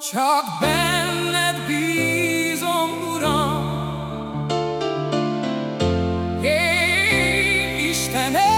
Csak benned bízom, Uram, én Istenem.